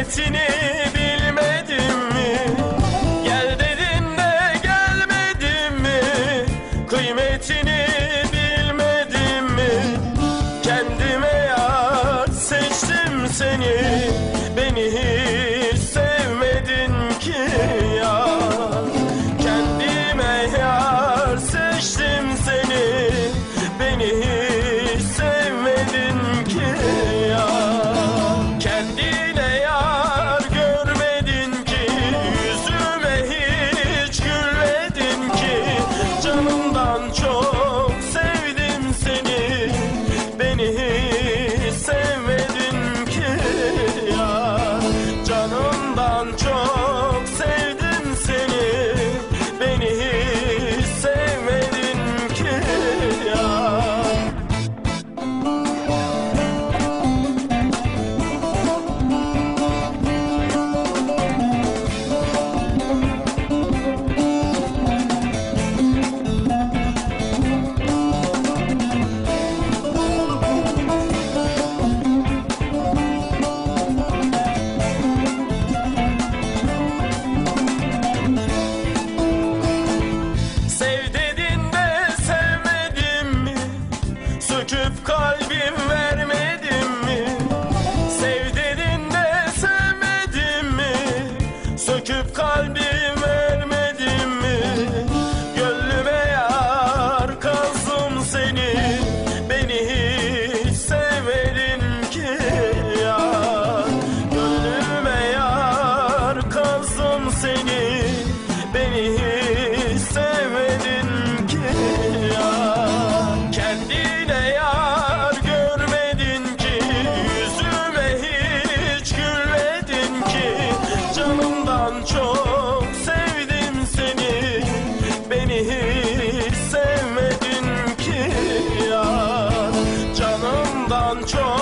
kıymetini bilmedim mi? Gel dedim de gelmedim mi? Kıymetini bilmedim mi? Kendime yar seçtim seni, beni hiç control.